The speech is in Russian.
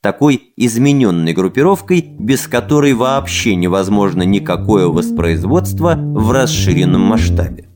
такой измененной группировкой, без которой вообще невозможно никакое воспроизводство в расширенном масштабе.